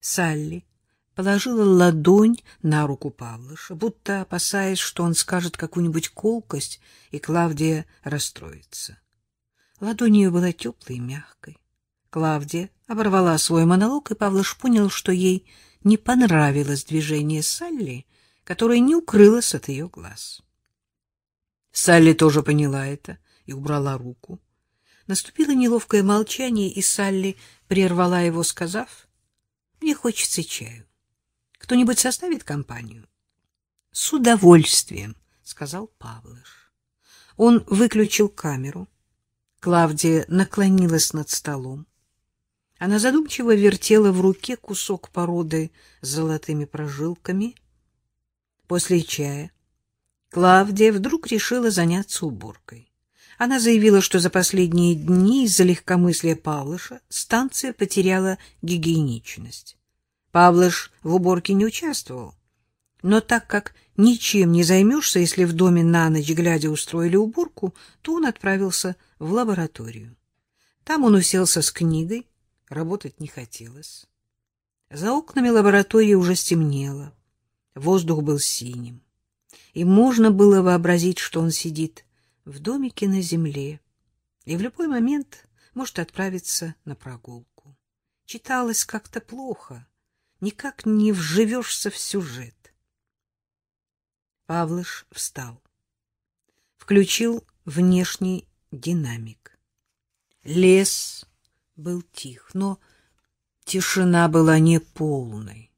Салли положила ладонь на руку Павлыша, будто опасаясь, что он скажет какую-нибудь колкость, и Клавдия расстроится. Ладонь ее была теплой и мягкой. Клавдия оборвала свой монолог, и Павлыш понял, что ей не понравилось движение Салли, которое не укрылось от ее глаз. Салли тоже поняла это и убрала руку. Наступило неловкое молчание, и Салли прервала его, сказав, «Мне хочется чаю. Кто-нибудь составит компанию?» «С удовольствием», — сказал Павлыш. Он выключил камеру. Клавдия наклонилась над столом. Она задумчиво вертела в руке кусок породы с золотыми прожилками. После чая Клавдия вдруг решила заняться уборкой. Она заявила, что за последние дни из-за легкомыслия Павлыша станция потеряла гигиеничность. Павлыш в уборке не участвовал. Но так как ничем не займешься, если в доме на ночь глядя устроили уборку, то он отправился в лабораторию. Там он уселся с книгой, работать не хотелось. За окнами лаборатории уже стемнело, воздух был синим, и можно было вообразить, что он сидит в домике на земле и в любой момент может отправиться на прогулку. Читалось как-то плохо, никак не вживешься в сюжет. Павлыш встал, включил внешний динамик. Лес был тих, но тишина была не полной.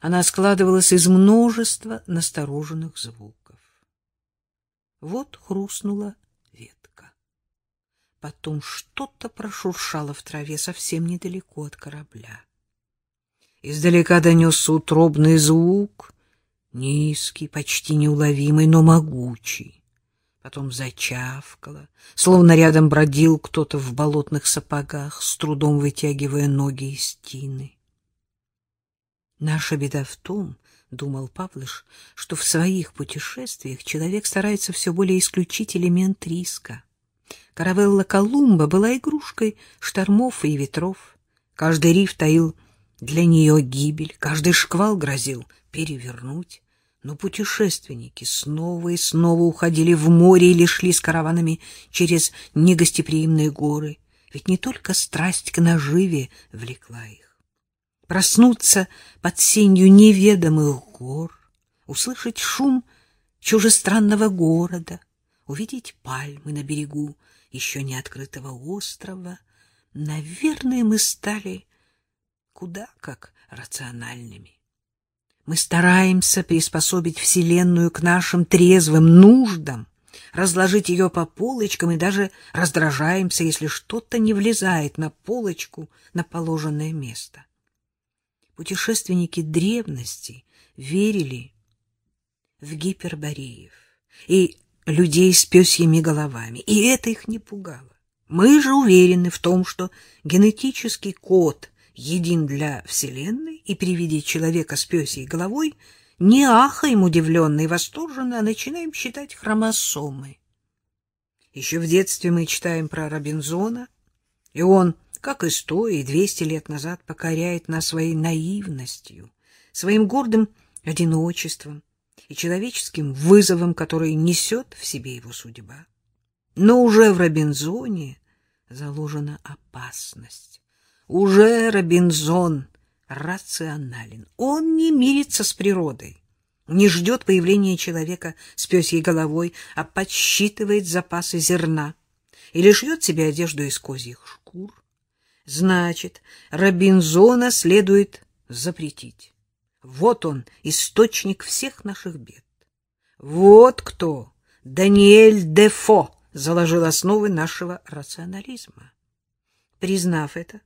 Она складывалась из множества настороженных звуков. Вот хрустнула ветка. Потом что-то прошуршало в траве совсем недалеко от корабля. Издалека донесся утробный звук, низкий, почти неуловимый, но могучий потом зачавкало, словно рядом бродил кто-то в болотных сапогах, с трудом вытягивая ноги из тины. Наша беда в том, — думал Павлыш, — что в своих путешествиях человек старается все более исключить элемент риска. Каравелла Колумба была игрушкой штормов и ветров. Каждый риф таил для нее гибель, каждый шквал грозил перевернуть. Но путешественники снова и снова уходили в море или шли с караванами через негостеприимные горы, ведь не только страсть к наживе влекла их. Проснуться под сенью неведомых гор, услышать шум чужестранного города, увидеть пальмы на берегу еще не открытого острова, наверное, мы стали куда как рациональными. Мы стараемся приспособить Вселенную к нашим трезвым нуждам, разложить ее по полочкам и даже раздражаемся, если что-то не влезает на полочку на положенное место. Путешественники древности верили в гипербореев и людей с пёсьими головами, и это их не пугало. Мы же уверены в том, что генетический код един для Вселенной, и при виде человека с пёсей головой не ахаем удивленно и восторженно, а начинаем считать хромосомы. Еще в детстве мы читаем про Робинзона, и он, как и сто и двести лет назад, покоряет нас своей наивностью, своим гордым одиночеством и человеческим вызовом, который несет в себе его судьба. Но уже в Робинзоне заложена опасность. Уже Робинзон рационален. Он не мирится с природой, не ждет появления человека с пёсьей головой, а подсчитывает запасы зерна или шьет себе одежду из козьих шкур. Значит, Робинзона следует запретить. Вот он, источник всех наших бед. Вот кто, Даниэль Дефо, заложил основы нашего рационализма. Признав это,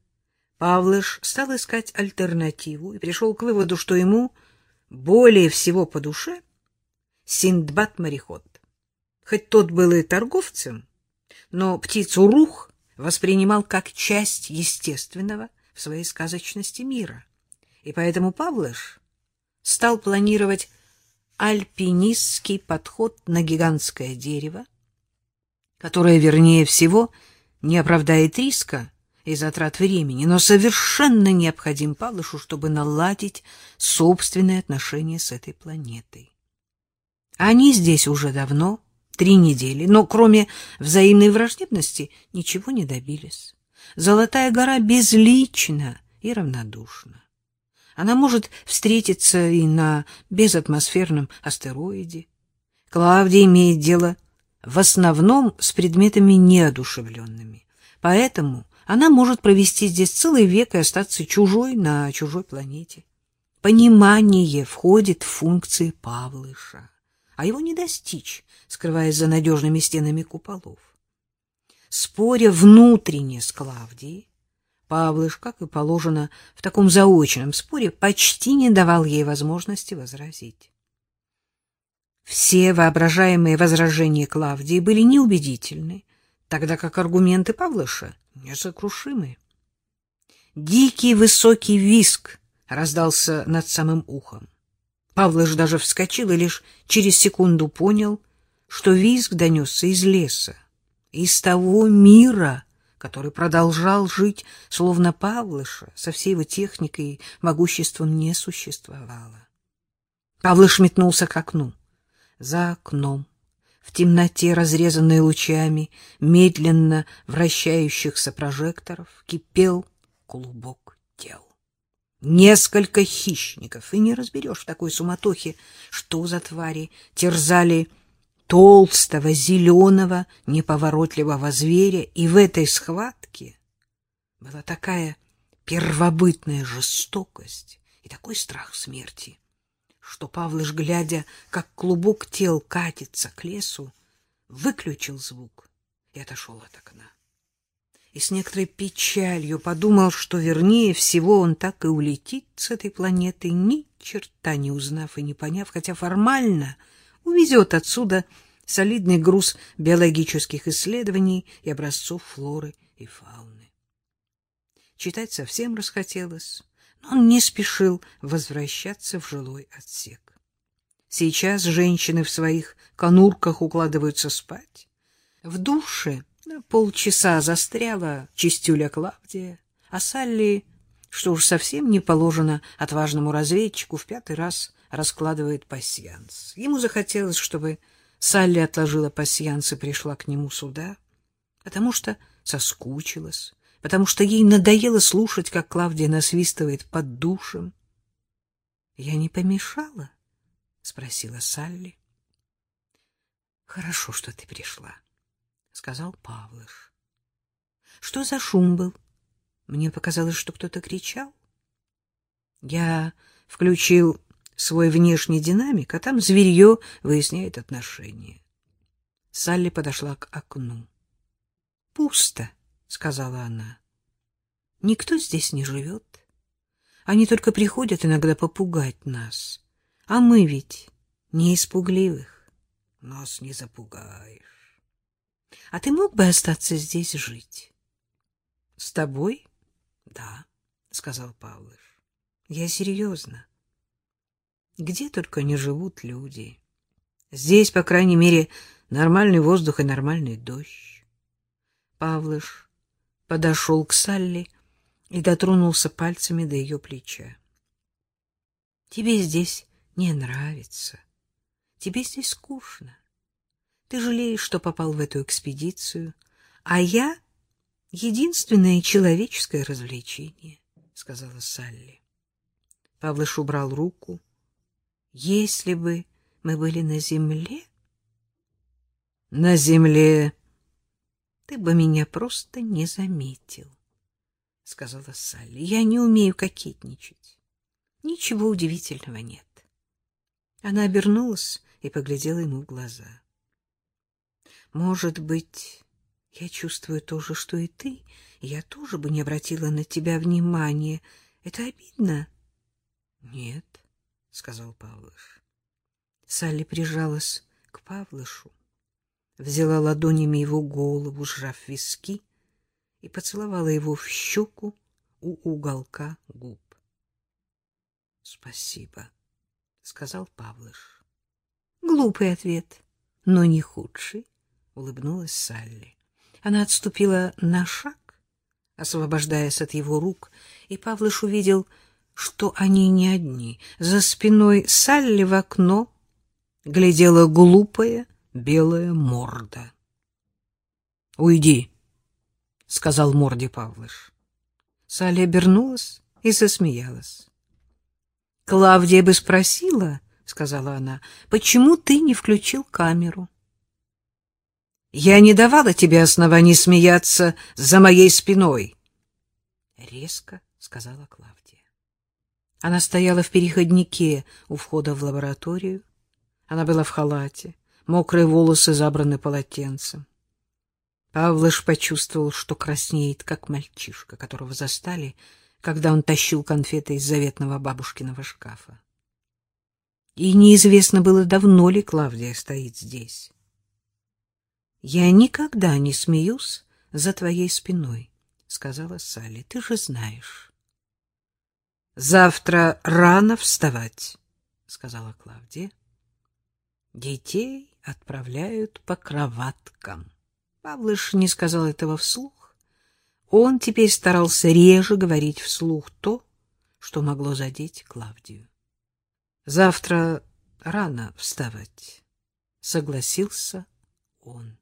Павлыш стал искать альтернативу и пришел к выводу, что ему более всего по душе Синдбад-мореход. Хоть тот был и торговцем, но птицу Рух воспринимал как часть естественного в своей сказочности мира. И поэтому Павлыш стал планировать альпинистский подход на гигантское дерево, которое, вернее всего, не оправдает риска, и затрат времени, но совершенно необходим Павлышу, чтобы наладить собственные отношения с этой планетой. Они здесь уже давно, три недели, но кроме взаимной враждебности ничего не добились. Золотая гора безлична и равнодушна. Она может встретиться и на безатмосферном астероиде. Клавдия имеет дело в основном с предметами неодушевленными. Поэтому она может провести здесь целый век и остаться чужой на чужой планете. Понимание входит в функции Павлыша, а его не достичь, скрываясь за надежными стенами куполов. Споря внутренне с Клавдией, Павлыш, как и положено в таком заочном споре, почти не давал ей возможности возразить. Все воображаемые возражения Клавдии были неубедительны, тогда как аргументы Павлыша несокрушимы. Дикий высокий виск раздался над самым ухом. Павлыш даже вскочил и лишь через секунду понял, что визг донесся из леса, из того мира, который продолжал жить, словно Павлыша, со всей его техникой и могуществом не существовало. Павлыш метнулся к окну. За окном, в темноте, разрезанной лучами медленно вращающихся прожекторов, кипел клубок тел. Несколько хищников, и не разберешь в такой суматохе, что за твари терзали толстого, зеленого, неповоротливого зверя, и в этой схватке была такая первобытная жестокость и такой страх смерти, что Павлыш, глядя, как клубок тел катится к лесу, выключил звук и отошел от окна. И с некоторой печалью подумал, что вернее всего он так и улетит с этой планеты, ни черта не узнав и не поняв, хотя формально — увезет отсюда солидный груз биологических исследований и образцов флоры и фауны. Читать совсем расхотелось, он не спешил возвращаться в жилой отсек. Сейчас женщины в своих конурках укладываются спать. В душе на полчаса застряла чистюля Клавдия, а Салли, что уж совсем не положено отважному разведчику, в пятый раз раскладывает пасьянс. Ему захотелось, чтобы Салли отложила пасьянс и пришла к нему сюда, потому что соскучилась, потому что ей надоело слушать, как Клавдия насвистывает под душем. — Я не помешала? — спросила Салли. — Хорошо, что ты пришла, — сказал Павлыш. — Что за шум был? Мне показалось, что кто-то кричал. Я включил свой внешний динамик, а там зверье выясняет отношения. Салли подошла к окну. — Пусто, — сказала она. — Никто здесь не живет. Они только приходят иногда попугать нас. А мы ведь не испугливых. Нас не запугаешь. А ты мог бы остаться здесь жить? — С тобой? — Да, — сказал Павлыш. — Я серьезно. — где только не живут люди. Здесь, по крайней мере, нормальный воздух и нормальный дождь. Павлыш подошел к Салли и дотронулся пальцами до ее плеча. — Тебе здесь не нравится. Тебе здесь скучно. Ты жалеешь, что попал в эту экспедицию, а я — единственное человеческое развлечение, — сказала Салли. Павлыш убрал руку если бы мы были на земле... На земле ты бы меня просто не заметил, — сказала Салли. Я не умею кокетничать. Ничего удивительного нет. Она обернулась и поглядела ему в глаза. Может быть, я чувствую то же, что и ты, я тоже бы не обратила на тебя внимания. Это обидно? Нет сказал Павлыш. Салли прижалась к Павлышу, взяла ладонями его голову, сжав виски, и поцеловала его в щеку у уголка губ. — Спасибо, — сказал Павлыш. — Глупый ответ, но не худший, — улыбнулась Салли. Она отступила на шаг, освобождаясь от его рук, и Павлыш увидел, что они не одни. За спиной Салли в окно глядела глупая белая морда. — Уйди, — сказал морде Павлыш. Салли обернулась и засмеялась. — Клавдия бы спросила, — сказала она, — почему ты не включил камеру? — Я не давала тебе оснований смеяться за моей спиной. — Резко, — сказала Клавдия. Она стояла в переходнике у входа в лабораторию. Она была в халате, мокрые волосы забраны полотенцем. Павлыш почувствовал, что краснеет, как мальчишка, которого застали, когда он тащил конфеты из заветного бабушкиного шкафа. И неизвестно было, давно ли Клавдия стоит здесь. — Я никогда не смеюсь за твоей спиной, — сказала Салли. — Ты же знаешь. — Завтра рано вставать, — сказала Клавдия. — Детей отправляют по кроваткам. Павлыш не сказал этого вслух. Он теперь старался реже говорить вслух то, что могло задеть Клавдию. — Завтра рано вставать, — согласился он.